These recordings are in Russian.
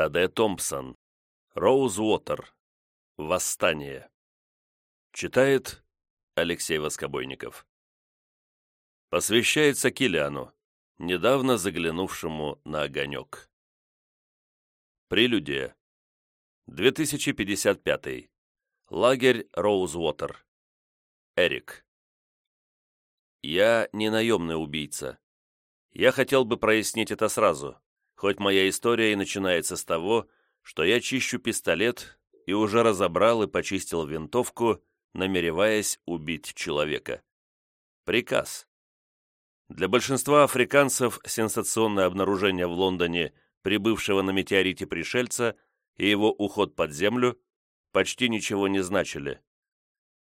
Таде Томпсон. Роуз Уотер. Восстание. Читает Алексей Воскобойников. Посвящается Килиану, недавно заглянувшему на огонек. Прелюдия. 2055. Лагерь Роузвотер. Эрик. Я не наемный убийца. Я хотел бы прояснить это сразу, хоть моя история и начинается с того, что я чищу пистолет и уже разобрал и почистил винтовку, намереваясь убить человека. Приказ. Для большинства африканцев сенсационное обнаружение в Лондоне прибывшего на метеорите пришельца и его уход под землю почти ничего не значили.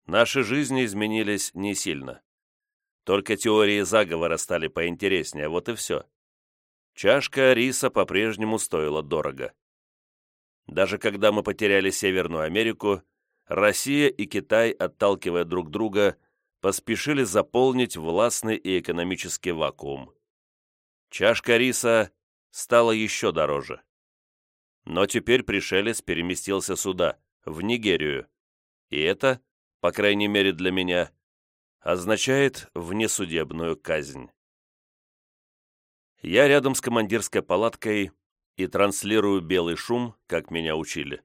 Наши жизни изменились не сильно. Только теории заговора стали поинтереснее, вот и все. Чашка риса по-прежнему стоила дорого. Даже когда мы потеряли Северную Америку, Россия и Китай, отталкивая друг друга, поспешили заполнить властный и экономический вакуум. Чашка риса стала еще дороже. Но теперь пришелец переместился сюда, в Нигерию, и это, по крайней мере для меня, означает внесудебную казнь. Я рядом с командирской палаткой и транслирую белый шум, как меня учили.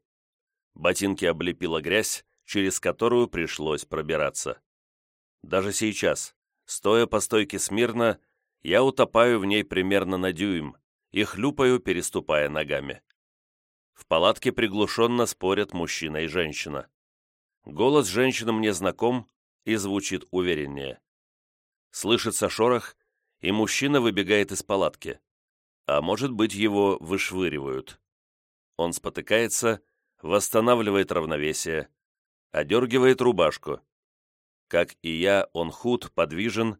Ботинки облепила грязь, через которую пришлось пробираться. Даже сейчас, стоя по стойке смирно, я утопаю в ней примерно на дюйм и хлюпаю, переступая ногами. В палатке приглушенно спорят мужчина и женщина. Голос женщины мне знаком и звучит увереннее. Слышится шорох, и мужчина выбегает из палатки. А может быть, его вышвыривают. Он спотыкается, восстанавливает равновесие, одергивает рубашку. Как и я, он худ, подвижен,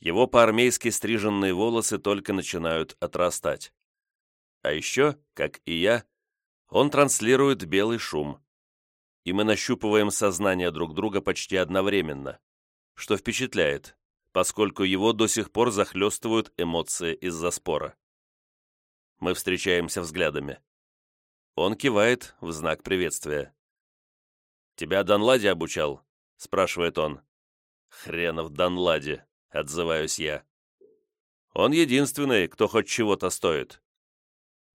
его по-армейски стриженные волосы только начинают отрастать. А еще, как и я, он транслирует белый шум. И мы нащупываем сознание друг друга почти одновременно, что впечатляет, поскольку его до сих пор захлестывают эмоции из-за спора. Мы встречаемся взглядами. Он кивает в знак приветствия. «Тебя Данлади обучал?» — спрашивает он. «Хренов Данлади», — отзываюсь я. «Он единственный, кто хоть чего-то стоит.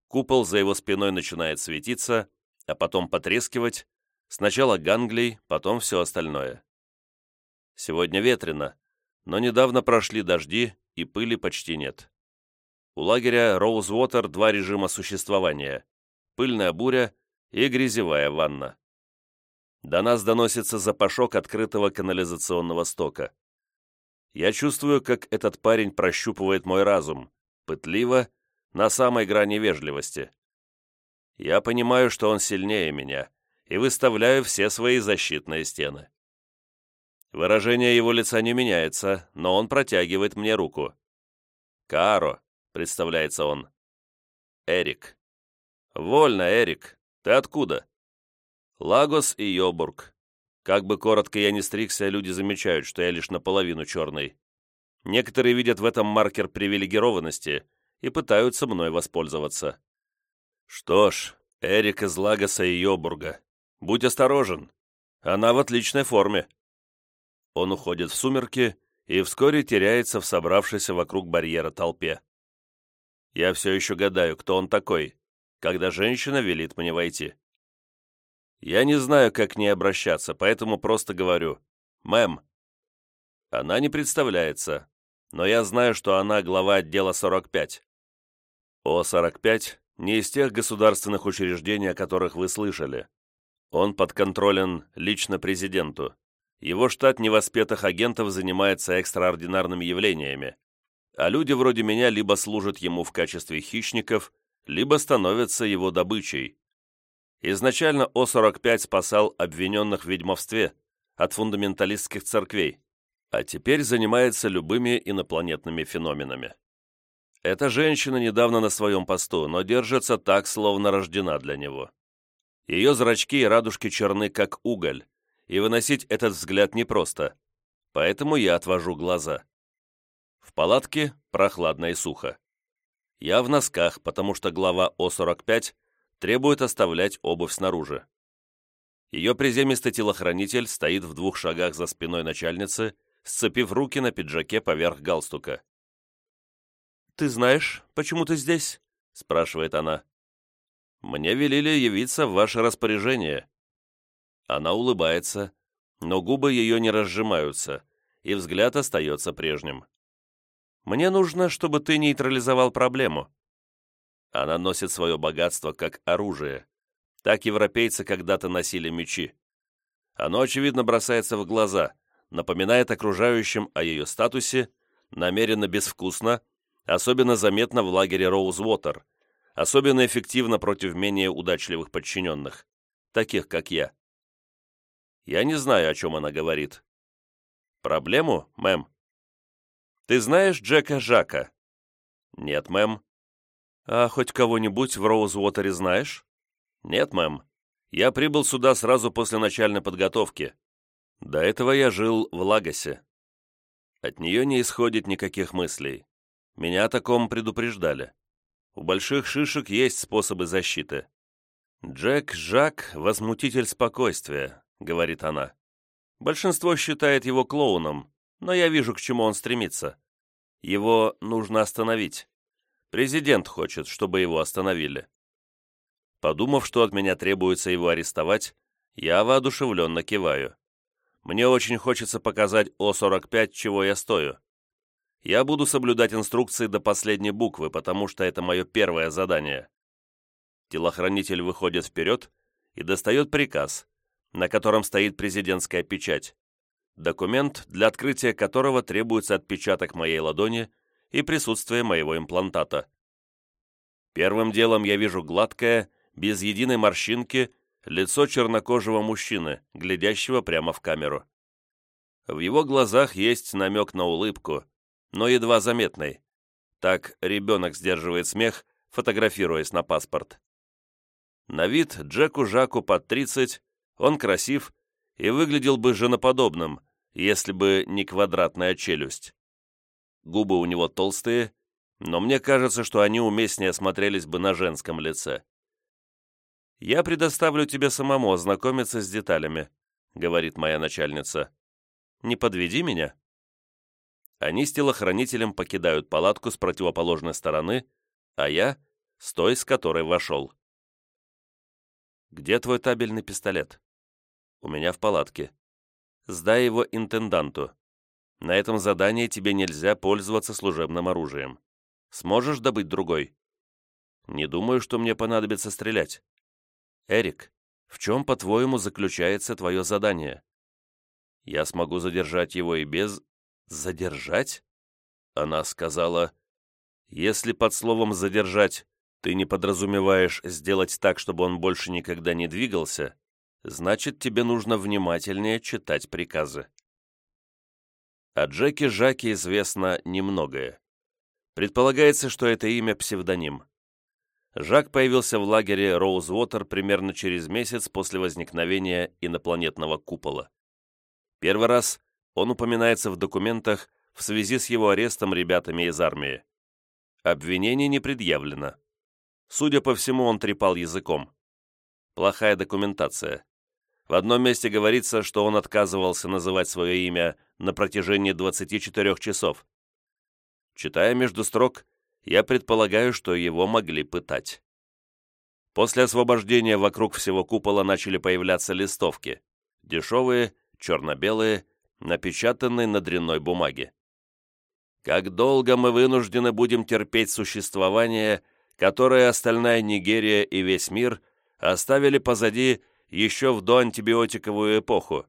Купол за его спиной начинает светиться, а потом потрескивать. Сначала ганглий, потом все остальное. Сегодня ветрено, но недавно прошли дожди, и пыли почти нет. У лагеря Роузвотер два режима существования – пыльная буря и грязевая ванна. До нас доносится запашок открытого канализационного стока. Я чувствую, как этот парень прощупывает мой разум, пытливо на самой грани вежливости. Я понимаю, что он сильнее меня, и выставляю все свои защитные стены. Выражение его лица не меняется, но он протягивает мне руку. «Каро», — представляется он. «Эрик». «Вольно, Эрик. Ты откуда?» «Лагос и Йобург. Как бы коротко я ни стригся, люди замечают, что я лишь наполовину черный. Некоторые видят в этом маркер привилегированности, и пытаются мной воспользоваться. Что ж, Эрик из Лагоса и Йобурга, будь осторожен, она в отличной форме. Он уходит в сумерки и вскоре теряется в собравшейся вокруг барьера толпе. Я все еще гадаю, кто он такой, когда женщина велит мне войти. Я не знаю, как к ней обращаться, поэтому просто говорю «Мэм». Она не представляется, но я знаю, что она глава отдела 45. О-45 не из тех государственных учреждений, о которых вы слышали. Он подконтролен лично президенту. Его штат невоспетых агентов занимается экстраординарными явлениями, а люди вроде меня либо служат ему в качестве хищников, либо становятся его добычей. Изначально О-45 спасал обвиненных в ведьмовстве от фундаменталистских церквей, а теперь занимается любыми инопланетными феноменами. Эта женщина недавно на своем посту, но держится так, словно рождена для него. Ее зрачки и радужки черны, как уголь, и выносить этот взгляд непросто, поэтому я отвожу глаза. В палатке прохладно и сухо. Я в носках, потому что глава О-45 требует оставлять обувь снаружи. Ее приземистый телохранитель стоит в двух шагах за спиной начальницы, сцепив руки на пиджаке поверх галстука. «Ты знаешь, почему ты здесь?» — спрашивает она. «Мне велели явиться в ваше распоряжение». Она улыбается, но губы ее не разжимаются, и взгляд остается прежним. «Мне нужно, чтобы ты нейтрализовал проблему». Она носит свое богатство как оружие. Так европейцы когда-то носили мечи. Оно, очевидно, бросается в глаза, напоминает окружающим о ее статусе, намеренно безвкусно, особенно заметно в лагере Роузвотер, особенно эффективно против менее удачливых подчиненных, таких как я. Я не знаю, о чем она говорит. Проблему, мэм? Ты знаешь Джека Жака? Нет, мэм. А хоть кого-нибудь в Роузвотере знаешь? Нет, мэм. Я прибыл сюда сразу после начальной подготовки. До этого я жил в Лагосе. От нее не исходит никаких мыслей. Меня о таком предупреждали. У больших шишек есть способы защиты. Джек Жак — возмутитель спокойствия, — говорит она. «Большинство считает его клоуном, но я вижу, к чему он стремится. Его нужно остановить. Президент хочет, чтобы его остановили». Подумав, что от меня требуется его арестовать, я воодушевленно киваю. Мне очень хочется показать О-45, чего я стою. Я буду соблюдать инструкции до последней буквы, потому что это мое первое задание. Телохранитель выходит вперед и достает приказ, на котором стоит президентская печать, документ, для открытия которого требуется отпечаток моей ладони и присутствие моего имплантата. Первым делом я вижу гладкое, без единой морщинки, лицо чернокожего мужчины, глядящего прямо в камеру. В его глазах есть намек на улыбку, но едва заметный. Так ребенок сдерживает смех, фотографируясь на паспорт. На вид Джеку Жаку под 30, он красив и выглядел бы женоподобным, если бы не квадратная челюсть. Губы у него толстые, но мне кажется, что они уместнее смотрелись бы на женском лице. «Я предоставлю тебе самому ознакомиться с деталями», — говорит моя начальница. «Не подведи меня». Они с телохранителем покидают палатку с противоположной стороны, а я — с той, с которой вошел. «Где твой табельный пистолет?» «У меня в палатке». «Сдай его интенданту. На этом задании тебе нельзя пользоваться служебным оружием. Сможешь добыть другой?» «Не думаю, что мне понадобится стрелять». «Эрик, в чем, по-твоему, заключается твое задание?» «Я смогу задержать его и без...» «Задержать?» Она сказала, «Если под словом «задержать» ты не подразумеваешь сделать так, чтобы он больше никогда не двигался, значит, тебе нужно внимательнее читать приказы. О Джеке Жаке известно немногое. Предполагается, что это имя псевдоним. Жак появился в лагере Роузвотер примерно через месяц после возникновения инопланетного купола. Первый раз он упоминается в документах в связи с его арестом ребятами из армии. Обвинений не предъявлено. Судя по всему, он трепал языком. Плохая документация. В одном месте говорится, что он отказывался называть свое имя на протяжении 24 часов. Читая между строк, я предполагаю, что его могли пытать. После освобождения вокруг всего купола начали появляться листовки. Дешевые, черно-белые, напечатанные на дрянной бумаге. Как долго мы вынуждены будем терпеть существование которые остальная Нигерия и весь мир оставили позади еще в доантибиотиковую эпоху.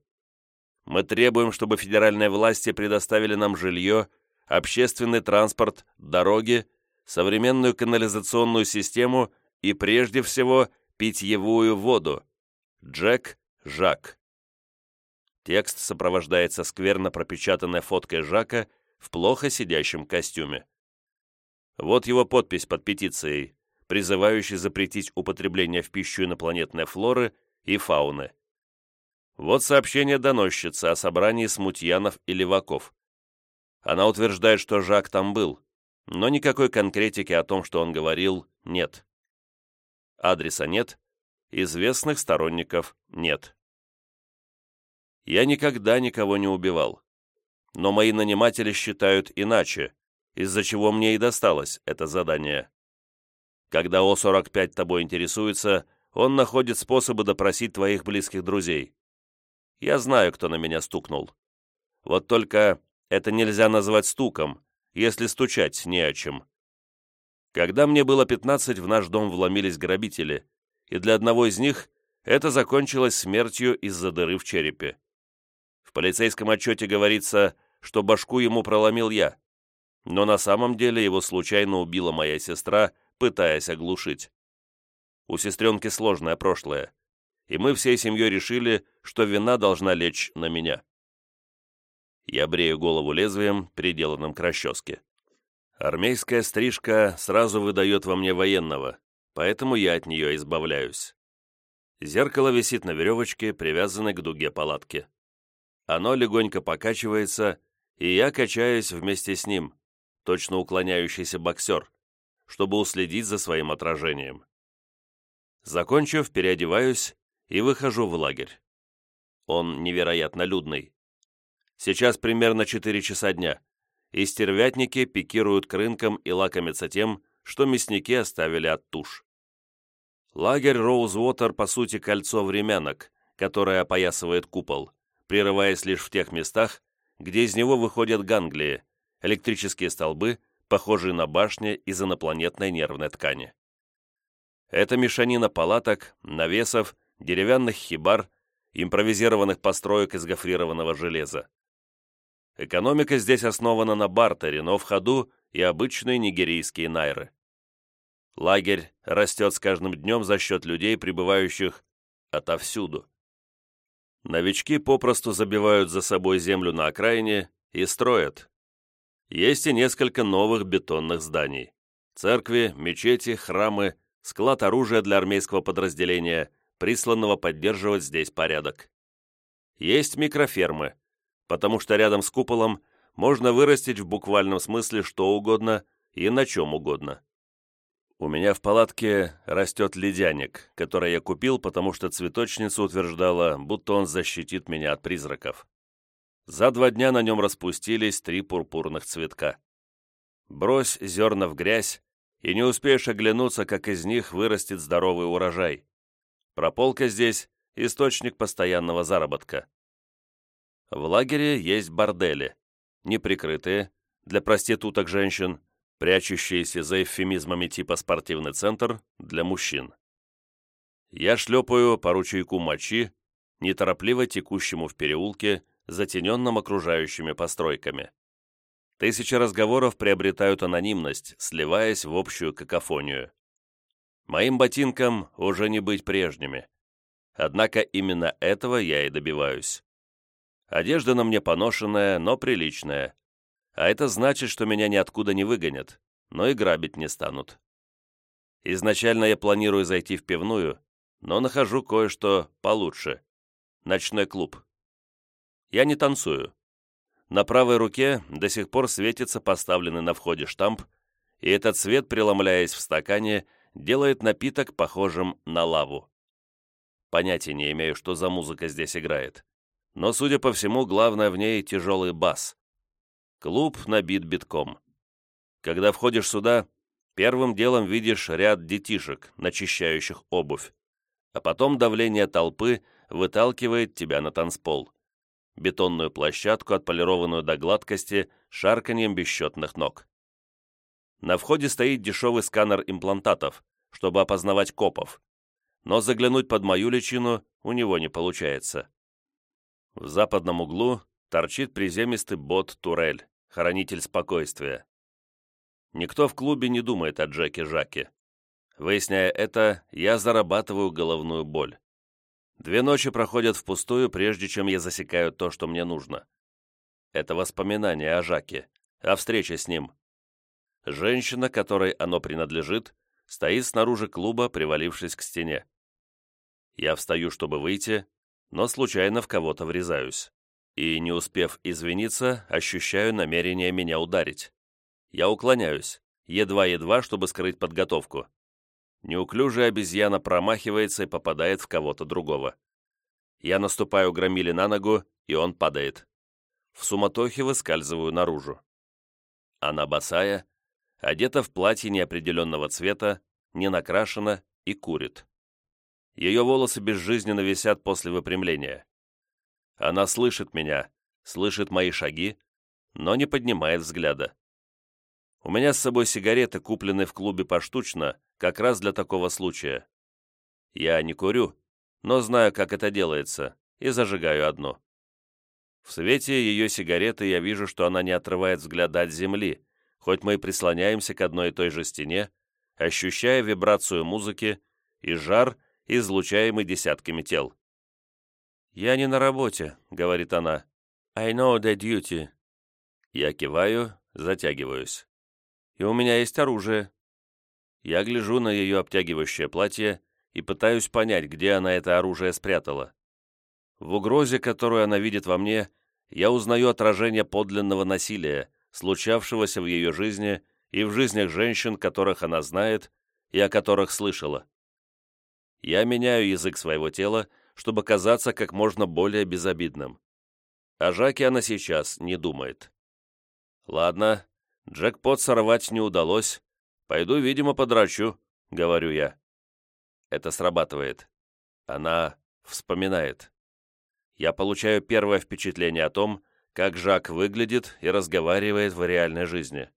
Мы требуем, чтобы федеральные власти предоставили нам жилье, общественный транспорт, дороги, современную канализационную систему и, прежде всего, питьевую воду. Джек Жак. Текст сопровождается скверно пропечатанной фоткой Жака в плохо сидящем костюме. Вот его подпись под петицией, призывающей запретить употребление в пищу инопланетной флоры и фауны. Вот сообщение доносчицы о собрании смутьянов и леваков. Она утверждает, что Жак там был, но никакой конкретики о том, что он говорил, нет. Адреса нет, известных сторонников нет. Я никогда никого не убивал. Но мои наниматели считают иначе, из-за чего мне и досталось это задание. Когда О-45 тобой интересуется, он находит способы допросить твоих близких друзей. Я знаю, кто на меня стукнул. Вот только это нельзя назвать стуком, если стучать не о чем. Когда мне было 15, в наш дом вломились грабители, и для одного из них это закончилось смертью из-за дыры в черепе. В полицейском отчете говорится, что башку ему проломил я, но на самом деле его случайно убила моя сестра, пытаясь оглушить. У сестренки сложное прошлое, и мы всей семьей решили, что вина должна лечь на меня. Я брею голову лезвием, приделанным к расческе. Армейская стрижка сразу выдает во мне военного, поэтому я от нее избавляюсь. Зеркало висит на веревочке, привязанной к дуге палатки. Оно легонько покачивается, и я качаюсь вместе с ним, точно уклоняющийся боксер, чтобы уследить за своим отражением. Закончив, переодеваюсь и выхожу в лагерь. Он невероятно людный. Сейчас примерно 4 часа дня, и стервятники пикируют к рынкам и лакомятся тем, что мясники оставили от туш. Лагерь Роузвотер, по сути, кольцо времянок, которое опоясывает купол, прерываясь лишь в тех местах, где из него выходят ганглии, электрические столбы, похожие на башни из инопланетной нервной ткани. Это мешанина палаток, навесов, деревянных хибар, импровизированных построек из гофрированного железа. Экономика здесь основана на бартере, но в ходу и обычные нигерийские найры. Лагерь растет с каждым днем за счет людей, прибывающих отовсюду. Новички попросту забивают за собой землю на окраине и строят. Есть и несколько новых бетонных зданий. Церкви, мечети, храмы, склад оружия для армейского подразделения, присланного поддерживать здесь порядок. Есть микрофермы, потому что рядом с куполом можно вырастить в буквальном смысле что угодно и на чем угодно. У меня в палатке растет ледяник, который я купил, потому что цветочница утверждала, будто он защитит меня от призраков. За два дня на нем распустились три пурпурных цветка. Брось зерна в грязь, и не успеешь оглянуться, как из них вырастет здоровый урожай. Прополка здесь – источник постоянного заработка. В лагере есть бордели, неприкрытые, для проституток женщин, прячущиеся за эвфемизмами типа «спортивный центр» для мужчин. Я шлепаю по ручейку мочи, неторопливо текущему в переулке, затененном окружающими постройками. Тысячи разговоров приобретают анонимность, сливаясь в общую какофонию. Моим ботинкам уже не быть прежними. Однако именно этого я и добиваюсь. Одежда на мне поношенная, но приличная, а это значит, что меня ниоткуда не выгонят, но и грабить не станут. Изначально я планирую зайти в пивную, но нахожу кое-что получше. Ночной клуб. Я не танцую. На правой руке до сих пор светится поставленный на входе штамп, и этот свет, преломляясь в стакане, делает напиток похожим на лаву. Понятия не имею, что за музыка здесь играет. Но, судя по всему, главное в ней тяжелый бас. Клуб набит битком. Когда входишь сюда, первым делом видишь ряд детишек, начищающих обувь, а потом давление толпы выталкивает тебя на танцпол. Бетонную площадку, отполированную до гладкости, шарканьем бесчетных ног. На входе стоит дешевый сканер имплантатов, чтобы опознавать копов, но заглянуть под мою личину у него не получается. В западном углу торчит приземистый бот-турель, хранитель спокойствия. Никто в клубе не думает о Джеке Жаке. Выясняя это, я зарабатываю головную боль. Две ночи проходят впустую, прежде чем я засекаю то, что мне нужно. Это воспоминание о Жаке, о встрече с ним. Женщина, которой оно принадлежит, стоит снаружи клуба, привалившись к стене. Я встаю, чтобы выйти, но случайно в кого-то врезаюсь и, не успев извиниться, ощущаю намерение меня ударить. Я уклоняюсь, едва-едва, чтобы скрыть подготовку. Неуклюжая обезьяна промахивается и попадает в кого-то другого. Я наступаю громиле на ногу, и он падает. В суматохе выскальзываю наружу. Она босая, одета в платье неопределенного цвета, не накрашена и курит. Ее волосы безжизненно висят после выпрямления. Она слышит меня, слышит мои шаги, но не поднимает взгляда. У меня с собой сигареты, купленные в клубе поштучно, как раз для такого случая. Я не курю, но знаю, как это делается, и зажигаю одну. В свете ее сигареты я вижу, что она не отрывает взгляда от земли, хоть мы и прислоняемся к одной и той же стене, ощущая вибрацию музыки и жар, излучаемый десятками тел. «Я не на работе», — говорит она. «I know the duty». Я киваю, затягиваюсь. «И у меня есть оружие». Я гляжу на ее обтягивающее платье и пытаюсь понять, где она это оружие спрятала. В угрозе, которую она видит во мне, я узнаю отражение подлинного насилия, случавшегося в ее жизни и в жизнях женщин, которых она знает и о которых слышала. Я меняю язык своего тела, чтобы казаться как можно более безобидным. О Жаке она сейчас не думает. Ладно, джекпот сорвать не удалось. Пойду, видимо, подрачу, говорю я. Это срабатывает. Она вспоминает. Я получаю первое впечатление о том, как Жак выглядит и разговаривает в реальной жизни.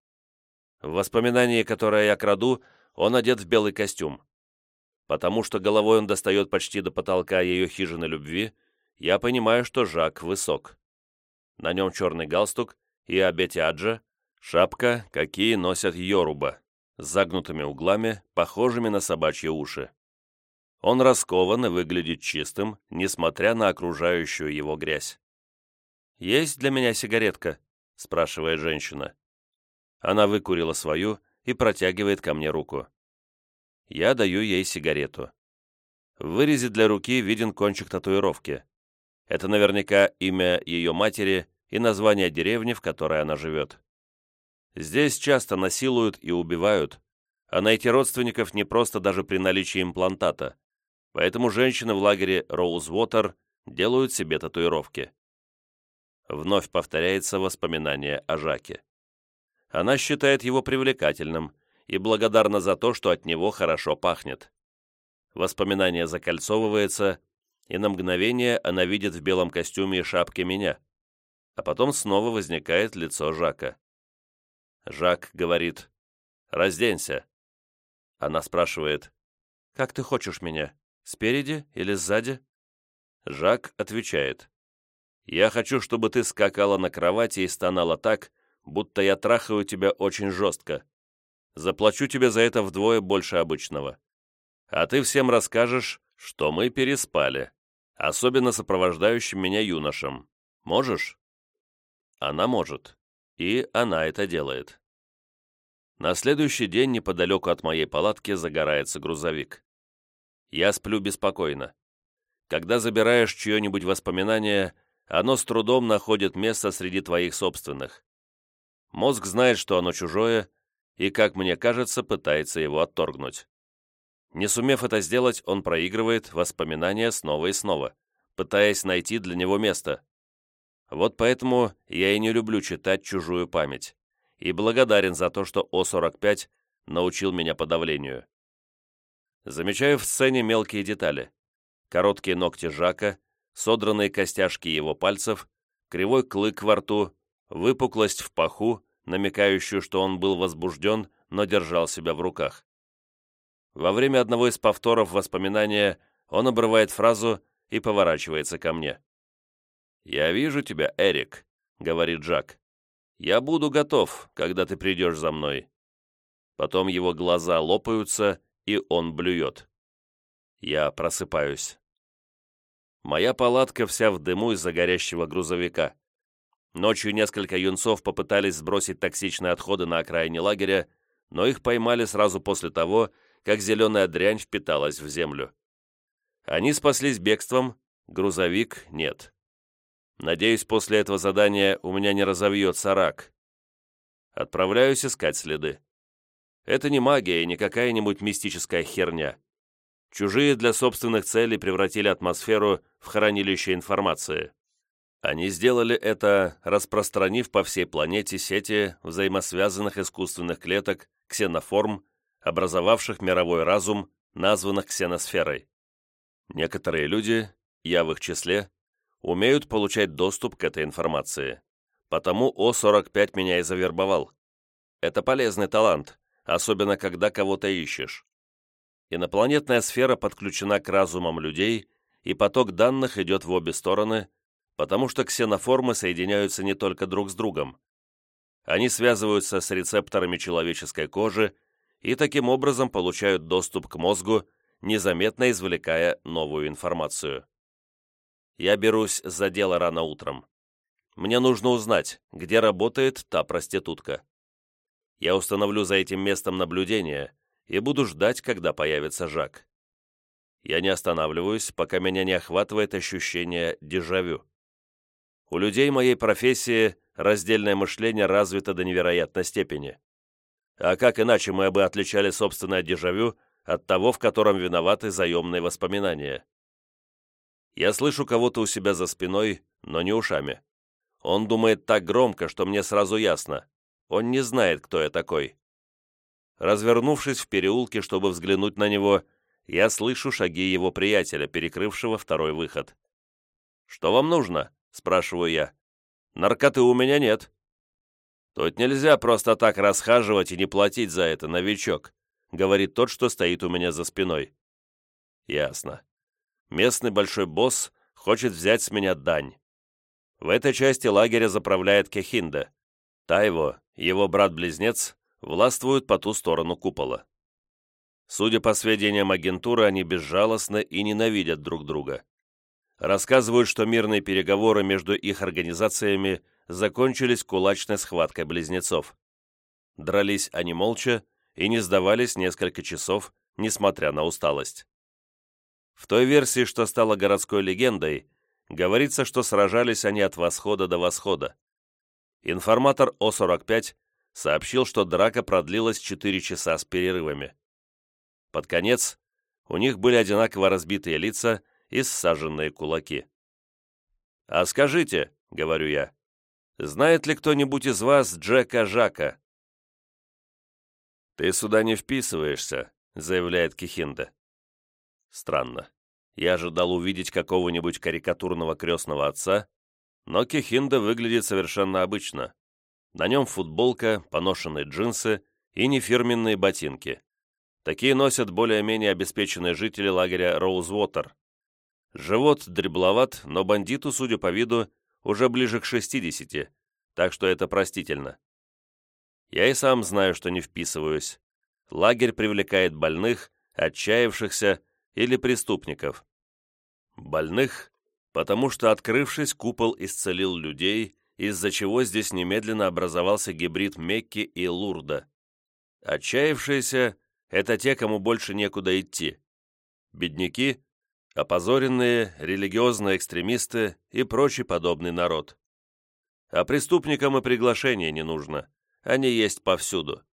В воспоминании, которое я краду, он одет в белый костюм. Потому что головой он достает почти до потолка ее хижины любви, я понимаю, что Жак высок. На нем черный галстук и абетиаджа, шапка, какие носят йоруба, с загнутыми углами, похожими на собачьи уши. Он раскован и выглядит чистым, несмотря на окружающую его грязь. «Есть для меня сигаретка?» – спрашивает женщина. Она выкурила свою и протягивает ко мне руку. Я даю ей сигарету. В вырезе для руки виден кончик татуировки. Это наверняка имя ее матери и название деревни, в которой она живет. Здесь часто насилуют и убивают, а найти родственников не просто даже при наличии имплантата. Поэтому женщины в лагере Роузвотер делают себе татуировки. Вновь повторяется воспоминание о Жаке. Она считает его привлекательным и благодарна за то, что от него хорошо пахнет. Воспоминание закольцовывается, и на мгновение она видит в белом костюме и шапке меня. А потом снова возникает лицо Жака. Жак говорит «Разденься». Она спрашивает «Как ты хочешь меня?» Спереди или сзади?» Жак отвечает. «Я хочу, чтобы ты скакала на кровати и стонала так, будто я трахаю тебя очень жестко. Заплачу тебе за это вдвое больше обычного. А ты всем расскажешь, что мы переспали, особенно сопровождающим меня юношам. Можешь?» Она может. И она это делает. На следующий день неподалеку от моей палатки загорается грузовик. Я сплю беспокойно. Когда забираешь чье-нибудь воспоминание, оно с трудом находит место среди твоих собственных. Мозг знает, что оно чужое, и, как мне кажется, пытается его отторгнуть. Не сумев это сделать, он проигрывает воспоминания снова и снова, пытаясь найти для него место. Вот поэтому я и не люблю читать чужую память, и благодарен за то, что О-45 научил меня подавлению. Замечаю в сцене мелкие детали. Короткие ногти Жака, содранные костяшки его пальцев, кривой клык во рту, выпуклость в паху, намекающую, что он был возбужден, но держал себя в руках. Во время одного из повторов воспоминания он обрывает фразу и поворачивается ко мне. «Я вижу тебя, Эрик», — говорит Жак. «Я буду готов, когда ты придешь за мной». Потом его глаза лопаются, и он блюет. Я просыпаюсь. Моя палатка вся в дыму из-за горящего грузовика. Ночью несколько юнцов попытались сбросить токсичные отходы на окраине лагеря, но их поймали сразу после того, как зеленая дрянь впиталась в землю. Они спаслись бегством, грузовик нет. Надеюсь, после этого задания у меня не разовьется рак. Отправляюсь искать следы. Это не магия и не какая-нибудь мистическая херня. Чужие для собственных целей превратили атмосферу в хранилище информации. Они сделали это, распространив по всей планете сети взаимосвязанных искусственных клеток, ксеноформ, образовавших мировой разум, названных ксеносферой. Некоторые люди, я в их числе, умеют получать доступ к этой информации. Потому О-45 меня и завербовал. Это полезный талант, особенно когда кого-то ищешь. Инопланетная сфера подключена к разумам людей, и поток данных идет в обе стороны, потому что ксеноформы соединяются не только друг с другом. Они связываются с рецепторами человеческой кожи и таким образом получают доступ к мозгу, незаметно извлекая новую информацию. Я берусь за дело рано утром. Мне нужно узнать, где работает та проститутка. Я установлю за этим местом наблюдения и буду ждать, когда появится Жак. Я не останавливаюсь, пока меня не охватывает ощущение дежавю. У людей моей профессии раздельное мышление развито до невероятной степени. А как иначе мы бы отличали собственное дежавю от того, в котором виноваты заемные воспоминания? Я слышу кого-то у себя за спиной, но не ушами. Он думает так громко, что мне сразу ясно. Он не знает, кто я такой. Развернувшись в переулке, чтобы взглянуть на него, я слышу шаги его приятеля, перекрывшего второй выход. «Что вам нужно?» — спрашиваю я. «Наркоты у меня нет». «Тут нельзя просто так расхаживать и не платить за это, новичок», — говорит тот, что стоит у меня за спиной. «Ясно. Местный большой босс хочет взять с меня дань. В этой части лагеря заправляет Кехинда. Тайво, его брат-близнец, властвуют по ту сторону купола. Судя по сведениям агентуры, они безжалостны и ненавидят друг друга рассказывают, что мирные переговоры между их организациями закончились кулачной схваткой близнецов. Дрались они молча и не сдавались несколько часов, несмотря на усталость. В той версии, что стала городской легендой, говорится, что сражались они от восхода до восхода. Информатор О-45 сообщил, что драка продлилась 4 часа с перерывами. Под конец у них были одинаково разбитые лица и ссаженные кулаки. «А скажите», — говорю я, — «знает ли кто-нибудь из вас Джека Жака?» «Ты сюда не вписываешься», — заявляет Кихинда. Странно. Я ожидал увидеть какого-нибудь карикатурного крестного отца, но Кихинда выглядит совершенно обычно. На нем футболка, поношенные джинсы и нефирменные ботинки. Такие носят более-менее обеспеченные жители лагеря Роузвотер. Живот дребловат, но бандиту, судя по виду, уже ближе к 60, так что это простительно. Я и сам знаю, что не вписываюсь. Лагерь привлекает больных, отчаявшихся или преступников. Больных, потому что, открывшись, купол исцелил людей, из-за чего здесь немедленно образовался гибрид Мекки и Лурда. Отчаявшиеся — это те, кому больше некуда идти. Бедняки опозоренные, религиозные экстремисты и прочий подобный народ. А преступникам и приглашения не нужно, они есть повсюду.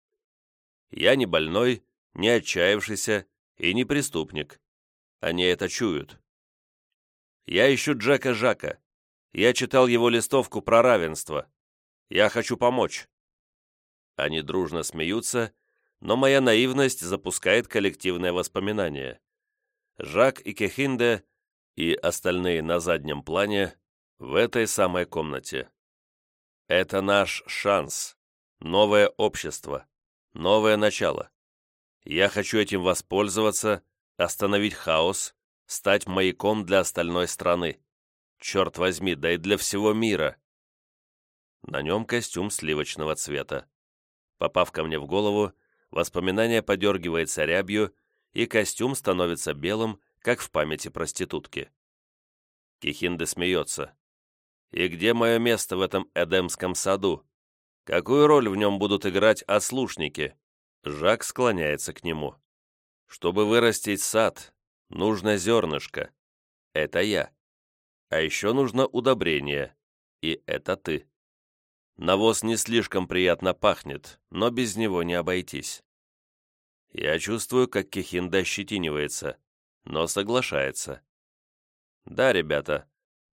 Я не больной, не отчаявшийся и не преступник. Они это чуют. Я ищу Джека Жака. Я читал его листовку про равенство. Я хочу помочь. Они дружно смеются, но моя наивность запускает коллективное воспоминание. Жак и Кехинде и остальные на заднем плане в этой самой комнате. Это наш шанс, новое общество, новое начало. Я хочу этим воспользоваться, остановить хаос, стать маяком для остальной страны. Черт возьми, да и для всего мира. На нем костюм сливочного цвета. Попав ко мне в голову, воспоминание подергивается рябью, и костюм становится белым, как в памяти проститутки. Кихинда смеется. «И где мое место в этом Эдемском саду? Какую роль в нем будут играть ослушники?» Жак склоняется к нему. «Чтобы вырастить сад, нужно зернышко. Это я. А еще нужно удобрение. И это ты. Навоз не слишком приятно пахнет, но без него не обойтись. Я чувствую, как Кихинда ощетинивается, но соглашается. Да, ребята,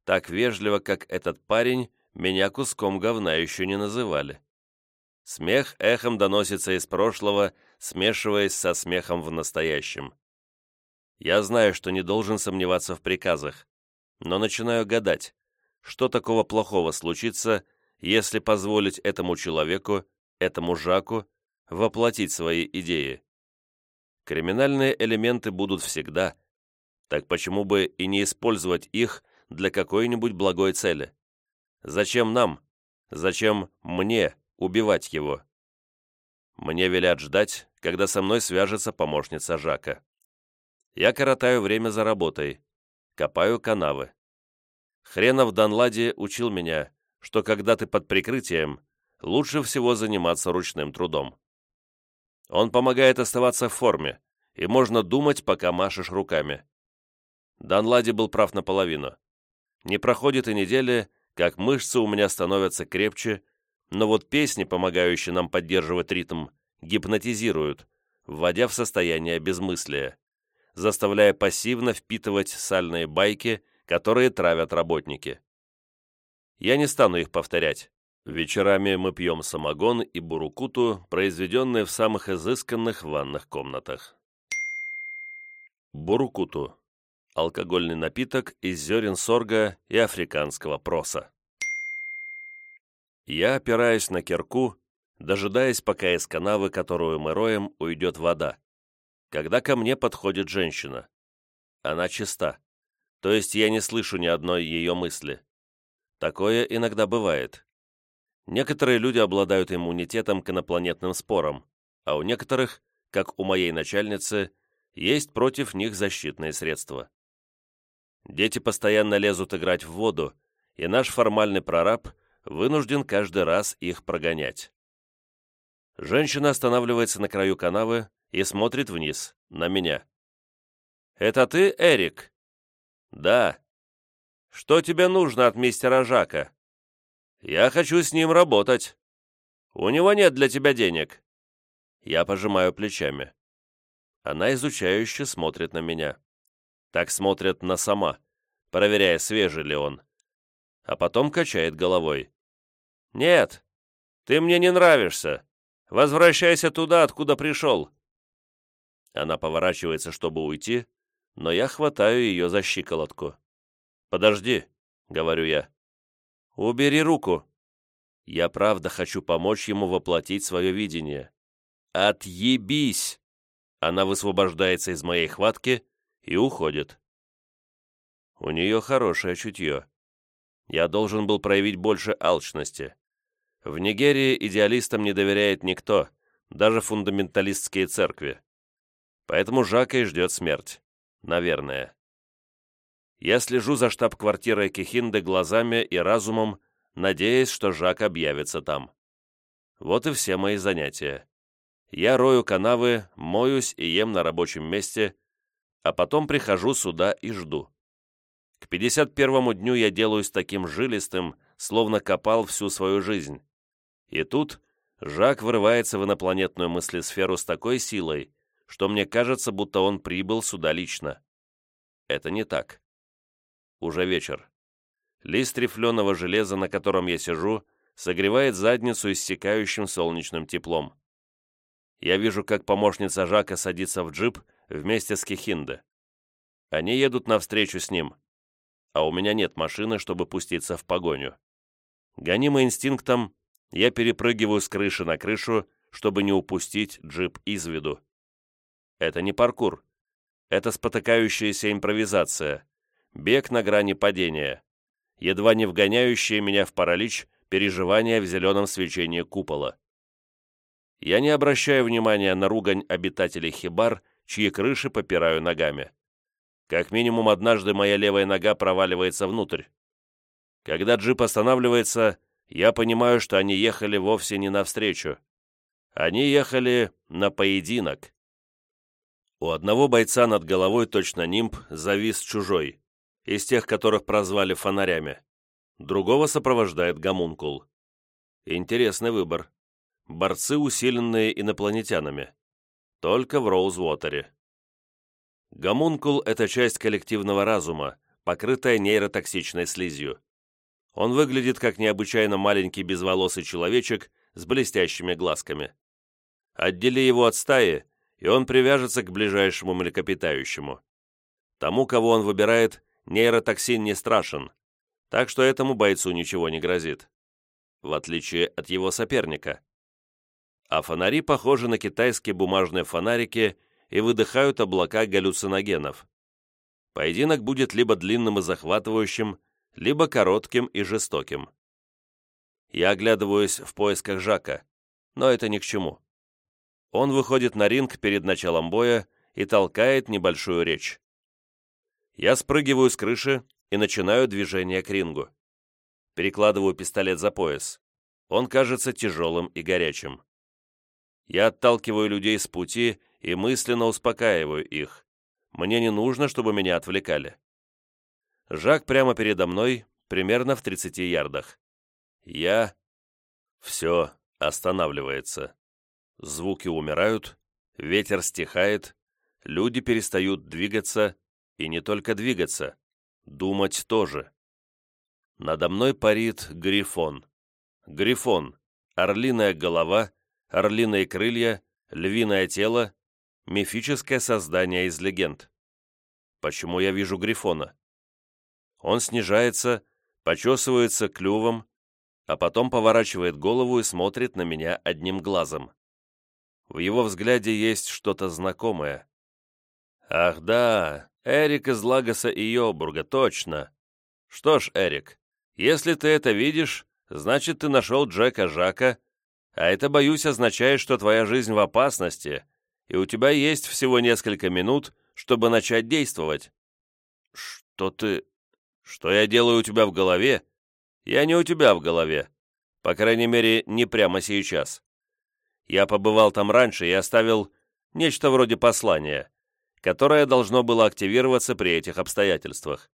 так вежливо, как этот парень, меня куском говна еще не называли. Смех эхом доносится из прошлого, смешиваясь со смехом в настоящем. Я знаю, что не должен сомневаться в приказах, но начинаю гадать, что такого плохого случится, если позволить этому человеку, этому Жаку, воплотить свои идеи. Криминальные элементы будут всегда, так почему бы и не использовать их для какой-нибудь благой цели? Зачем нам? Зачем мне убивать его? Мне велят ждать, когда со мной свяжется помощница Жака. Я коротаю время за работой, копаю канавы. Хренов Данлади учил меня, что когда ты под прикрытием, лучше всего заниматься ручным трудом. Он помогает оставаться в форме, и можно думать, пока машешь руками. Данлади был прав наполовину. Не проходит и недели, как мышцы у меня становятся крепче, но вот песни, помогающие нам поддерживать ритм, гипнотизируют, вводя в состояние безмыслия заставляя пассивно впитывать сальные байки, которые травят работники. Я не стану их повторять. Вечерами мы пьем самогон и бурукуту, произведенные в самых изысканных ванных комнатах. Бурукуту – алкогольный напиток из зерен сорга и африканского проса. Я опираюсь на кирку, дожидаясь, пока из канавы, которую мы роем, уйдет вода когда ко мне подходит женщина. Она чиста, то есть я не слышу ни одной ее мысли. Такое иногда бывает. Некоторые люди обладают иммунитетом к инопланетным спорам, а у некоторых, как у моей начальницы, есть против них защитные средства. Дети постоянно лезут играть в воду, и наш формальный прораб вынужден каждый раз их прогонять. Женщина останавливается на краю канавы и смотрит вниз, на меня. «Это ты, Эрик?» «Да». «Что тебе нужно от мистера Жака?» «Я хочу с ним работать. У него нет для тебя денег». Я пожимаю плечами. Она изучающе смотрит на меня. Так смотрит на сама, проверяя, свежий ли он. А потом качает головой. «Нет, ты мне не нравишься. Возвращайся туда, откуда пришел. Она поворачивается, чтобы уйти, но я хватаю ее за щиколотку. «Подожди», — говорю я. «Убери руку». Я правда хочу помочь ему воплотить свое видение. «Отъебись!» Она высвобождается из моей хватки и уходит. У нее хорошее чутье. Я должен был проявить больше алчности. В Нигерии идеалистам не доверяет никто, даже фундаменталистские церкви. Поэтому Жака и ждет смерть. Наверное. Я слежу за штаб-квартирой Кихинды глазами и разумом, надеясь, что Жак объявится там. Вот и все мои занятия. Я рою канавы, моюсь и ем на рабочем месте, а потом прихожу сюда и жду. К 51-му дню я делаюсь таким жилистым, словно копал всю свою жизнь. И тут Жак вырывается в инопланетную мыслесферу с такой силой, что мне кажется, будто он прибыл сюда лично. Это не так. Уже вечер. Лист рифленого железа, на котором я сижу, согревает задницу иссякающим солнечным теплом. Я вижу, как помощница Жака садится в джип вместе с Кихинде. Они едут навстречу с ним, а у меня нет машины, чтобы пуститься в погоню. Гонимый инстинктом, я перепрыгиваю с крыши на крышу, чтобы не упустить джип из виду. Это не паркур. Это спотыкающаяся импровизация. Бег на грани падения. Едва не вгоняющие меня в паралич переживания в зеленом свечении купола. Я не обращаю внимания на ругань обитателей хибар, чьи крыши попираю ногами. Как минимум однажды моя левая нога проваливается внутрь. Когда джип останавливается, я понимаю, что они ехали вовсе не навстречу. Они ехали на поединок. У одного бойца над головой точно нимб завис чужой, из тех, которых прозвали фонарями. Другого сопровождает гомункул. Интересный выбор. Борцы, усиленные инопланетянами. Только в Роузвотере. Гомункул – это часть коллективного разума, покрытая нейротоксичной слизью. Он выглядит как необычайно маленький безволосый человечек с блестящими глазками. Отдели его от стаи, и он привяжется к ближайшему млекопитающему. Тому, кого он выбирает, нейротоксин не страшен, так что этому бойцу ничего не грозит, в отличие от его соперника. А фонари похожи на китайские бумажные фонарики и выдыхают облака галлюциногенов. Поединок будет либо длинным и захватывающим, либо коротким и жестоким. Я оглядываюсь в поисках Жака, но это ни к чему. Он выходит на ринг перед началом боя и толкает небольшую речь. Я спрыгиваю с крыши и начинаю движение к рингу. Перекладываю пистолет за пояс. Он кажется тяжелым и горячим. Я отталкиваю людей с пути и мысленно успокаиваю их. Мне не нужно, чтобы меня отвлекали. Жак прямо передо мной, примерно в 30 ярдах. Я... Все останавливается. Звуки умирают, ветер стихает, люди перестают двигаться, и не только двигаться, думать тоже. Надо мной парит грифон. Грифон — орлиная голова, орлиные крылья, львиное тело, мифическое создание из легенд. Почему я вижу грифона? Он снижается, почесывается клювом, а потом поворачивает голову и смотрит на меня одним глазом. В его взгляде есть что-то знакомое. Ах да, Эрик из Лагоса и Йобурга, точно. Что ж, Эрик, если ты это видишь, значит, ты нашел Джека Жака, а это, боюсь, означает, что твоя жизнь в опасности, и у тебя есть всего несколько минут, чтобы начать действовать. Что ты... Что я делаю у тебя в голове? Я не у тебя в голове. По крайней мере, не прямо сейчас. Я побывал там раньше и оставил нечто вроде послания которое должно было активироваться при этих обстоятельствах.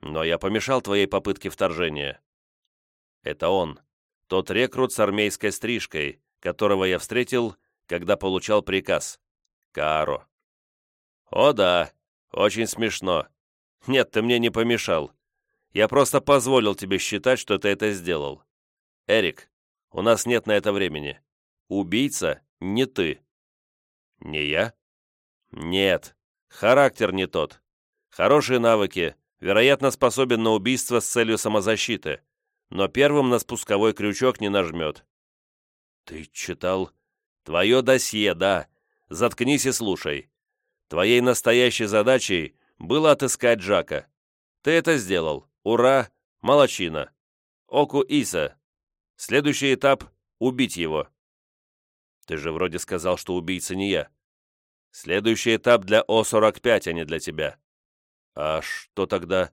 Но я помешал твоей попытке вторжения. Это он, тот рекрут с армейской стрижкой, которого я встретил, когда получал приказ. Кааро. О да, очень смешно. Нет, ты мне не помешал. Я просто позволил тебе считать, что ты это сделал. Эрик, у нас нет на это времени. Убийца не ты. Не я? Нет, характер не тот. Хорошие навыки, вероятно, способен на убийство с целью самозащиты, но первым на спусковой крючок не нажмет. Ты читал? Твое досье, да. Заткнись и слушай. Твоей настоящей задачей было отыскать Джака. Ты это сделал. Ура! Молодчина. Оку Иса. Следующий этап — убить его. Ты же вроде сказал, что убийца не я. Следующий этап для О-45, а не для тебя. А что тогда?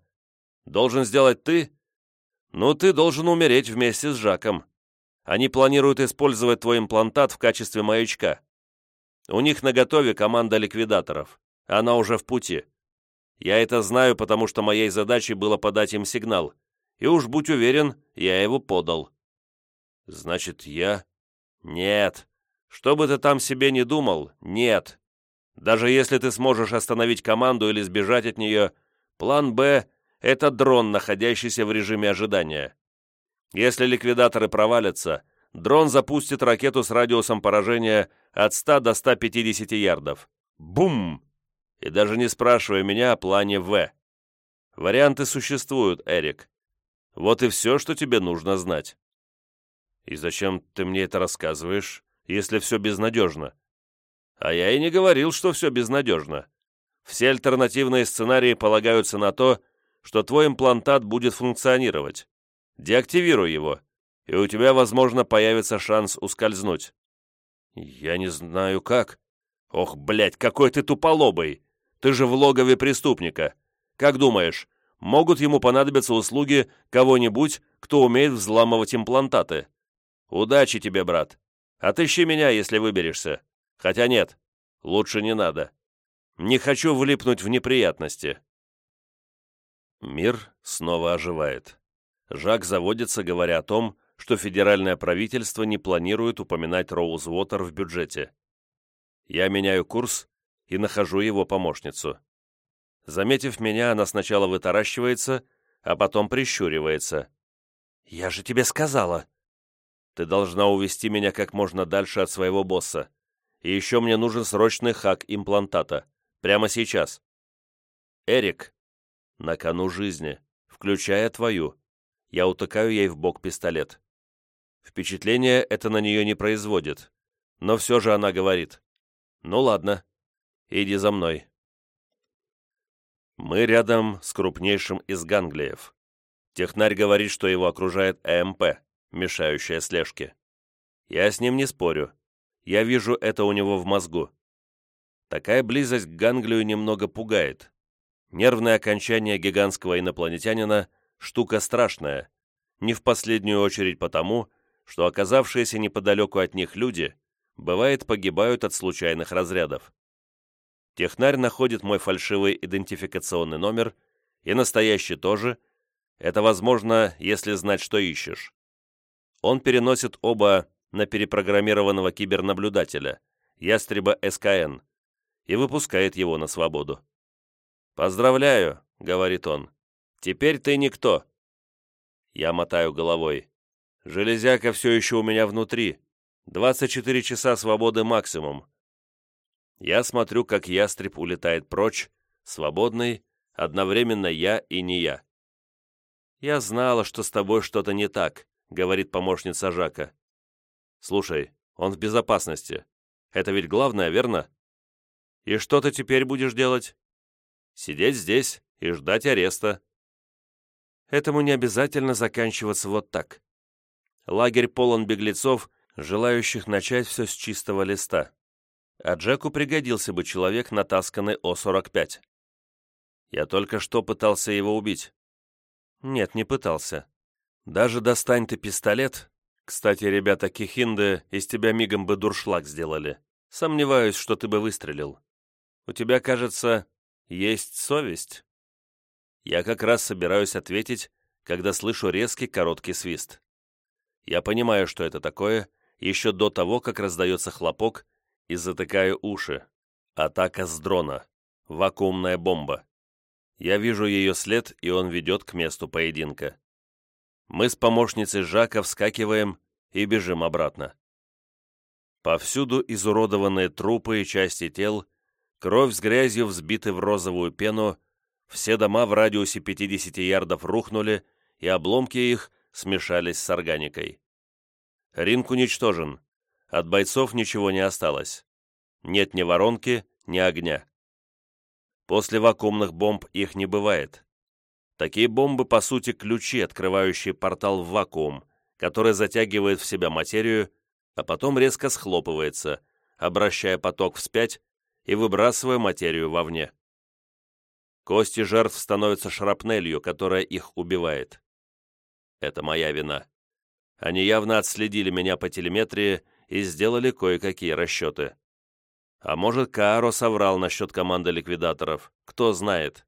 Должен сделать ты? Ну, ты должен умереть вместе с Жаком. Они планируют использовать твой имплантат в качестве маячка. У них наготове команда ликвидаторов. Она уже в пути. Я это знаю, потому что моей задачей было подать им сигнал. И уж будь уверен, я его подал. Значит, я... Нет. Что бы ты там себе не думал, нет. Даже если ты сможешь остановить команду или сбежать от нее, план «Б» — это дрон, находящийся в режиме ожидания. Если ликвидаторы провалятся, дрон запустит ракету с радиусом поражения от 100 до 150 ярдов. Бум! И даже не спрашивая меня о плане «В». Варианты существуют, Эрик. Вот и все, что тебе нужно знать. И зачем ты мне это рассказываешь, если все безнадежно? А я и не говорил, что все безнадежно. Все альтернативные сценарии полагаются на то, что твой имплантат будет функционировать. Деактивируй его, и у тебя, возможно, появится шанс ускользнуть. Я не знаю как. Ох, блядь, какой ты туполобый! Ты же в логове преступника. Как думаешь, могут ему понадобиться услуги кого-нибудь, кто умеет взламывать имплантаты? Удачи тебе, брат. Отыщи меня, если выберешься. Хотя нет, лучше не надо. Не хочу влипнуть в неприятности. Мир снова оживает. Жак заводится, говоря о том, что федеральное правительство не планирует упоминать Роузвотер в бюджете. Я меняю курс и нахожу его помощницу. Заметив меня, она сначала вытаращивается, а потом прищуривается. «Я же тебе сказала!» «Ты должна увести меня как можно дальше от своего босса. И еще мне нужен срочный хак имплантата. Прямо сейчас». «Эрик!» «На кону жизни, включая твою». Я утыкаю ей в бок пистолет. Впечатление это на нее не производит. Но все же она говорит. «Ну ладно, иди за мной». Мы рядом с крупнейшим из ганглиев. Технарь говорит, что его окружает ЭМП, мешающая слежке. Я с ним не спорю. Я вижу это у него в мозгу. Такая близость к ганглию немного пугает. Нервное окончание гигантского инопланетянина – штука страшная, не в последнюю очередь потому, что оказавшиеся неподалеку от них люди, бывает, погибают от случайных разрядов. Технарь находит мой фальшивый идентификационный номер, и настоящий тоже. Это возможно, если знать, что ищешь. Он переносит оба на перепрограммированного кибернаблюдателя, ястреба СКН, и выпускает его на свободу. «Поздравляю», — говорит он, — «теперь ты никто». Я мотаю головой. «Железяка все еще у меня внутри. 24 часа свободы максимум. Я смотрю, как ястреб улетает прочь, свободный, одновременно я и не я. «Я знала, что с тобой что-то не так», — говорит помощница Жака. «Слушай, он в безопасности. Это ведь главное, верно? И что ты теперь будешь делать?» «Сидеть здесь и ждать ареста». Этому не обязательно заканчиваться вот так. Лагерь полон беглецов, желающих начать все с чистого листа а Джеку пригодился бы человек, натасканный О-45. Я только что пытался его убить. Нет, не пытался. Даже достань ты пистолет. Кстати, ребята Кихинды из тебя мигом бы дуршлаг сделали. Сомневаюсь, что ты бы выстрелил. У тебя, кажется, есть совесть. Я как раз собираюсь ответить, когда слышу резкий короткий свист. Я понимаю, что это такое, еще до того, как раздается хлопок, и затыкаю уши. Атака с дрона. Вакуумная бомба. Я вижу ее след, и он ведет к месту поединка. Мы с помощницей Жака вскакиваем и бежим обратно. Повсюду изуродованные трупы и части тел, кровь с грязью взбиты в розовую пену, все дома в радиусе 50 ярдов рухнули, и обломки их смешались с органикой. Ринг уничтожен, от бойцов ничего не осталось. Нет ни воронки, ни огня. После вакуумных бомб их не бывает. Такие бомбы, по сути, ключи, открывающие портал в вакуум, который затягивает в себя материю, а потом резко схлопывается, обращая поток вспять и выбрасывая материю вовне. Кости жертв становятся шрапнелью, которая их убивает. Это моя вина. Они явно отследили меня по телеметрии и сделали кое-какие расчеты. А может, Кааро соврал насчет команды ликвидаторов, кто знает.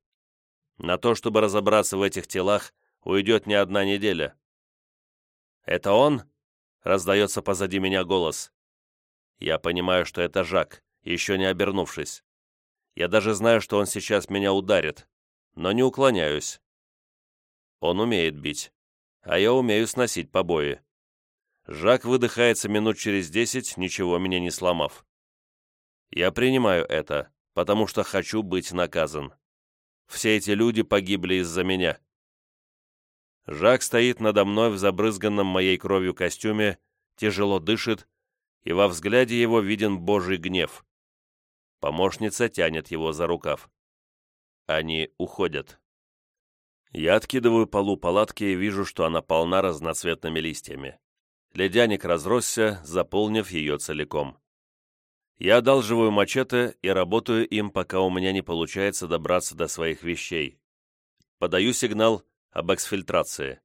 На то, чтобы разобраться в этих телах, уйдет не одна неделя. «Это он?» — раздается позади меня голос. Я понимаю, что это Жак, еще не обернувшись. Я даже знаю, что он сейчас меня ударит, но не уклоняюсь. Он умеет бить, а я умею сносить побои. Жак выдыхается минут через десять, ничего меня не сломав. Я принимаю это, потому что хочу быть наказан. Все эти люди погибли из-за меня. Жак стоит надо мной в забрызганном моей кровью костюме, тяжело дышит, и во взгляде его виден божий гнев. Помощница тянет его за рукав. Они уходят. Я откидываю полу палатки и вижу, что она полна разноцветными листьями. Ледяник разросся, заполнив ее целиком. Я одалживаю мачете и работаю им, пока у меня не получается добраться до своих вещей. Подаю сигнал об эксфильтрации.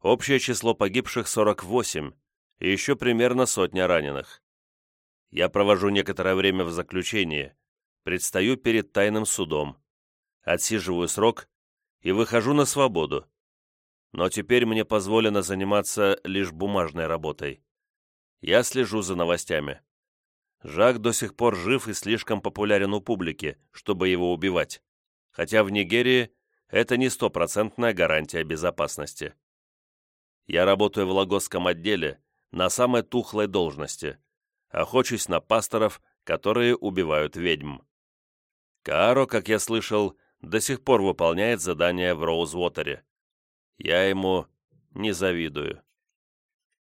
Общее число погибших 48, и еще примерно сотня раненых. Я провожу некоторое время в заключении, предстаю перед тайным судом, отсиживаю срок и выхожу на свободу, но теперь мне позволено заниматься лишь бумажной работой. Я слежу за новостями. Жак до сих пор жив и слишком популярен у публики, чтобы его убивать, хотя в Нигерии это не стопроцентная гарантия безопасности. Я работаю в Лагосском отделе на самой тухлой должности, охочусь на пасторов, которые убивают ведьм. Кааро, как я слышал, до сих пор выполняет задания в Роузвотере. Я ему не завидую.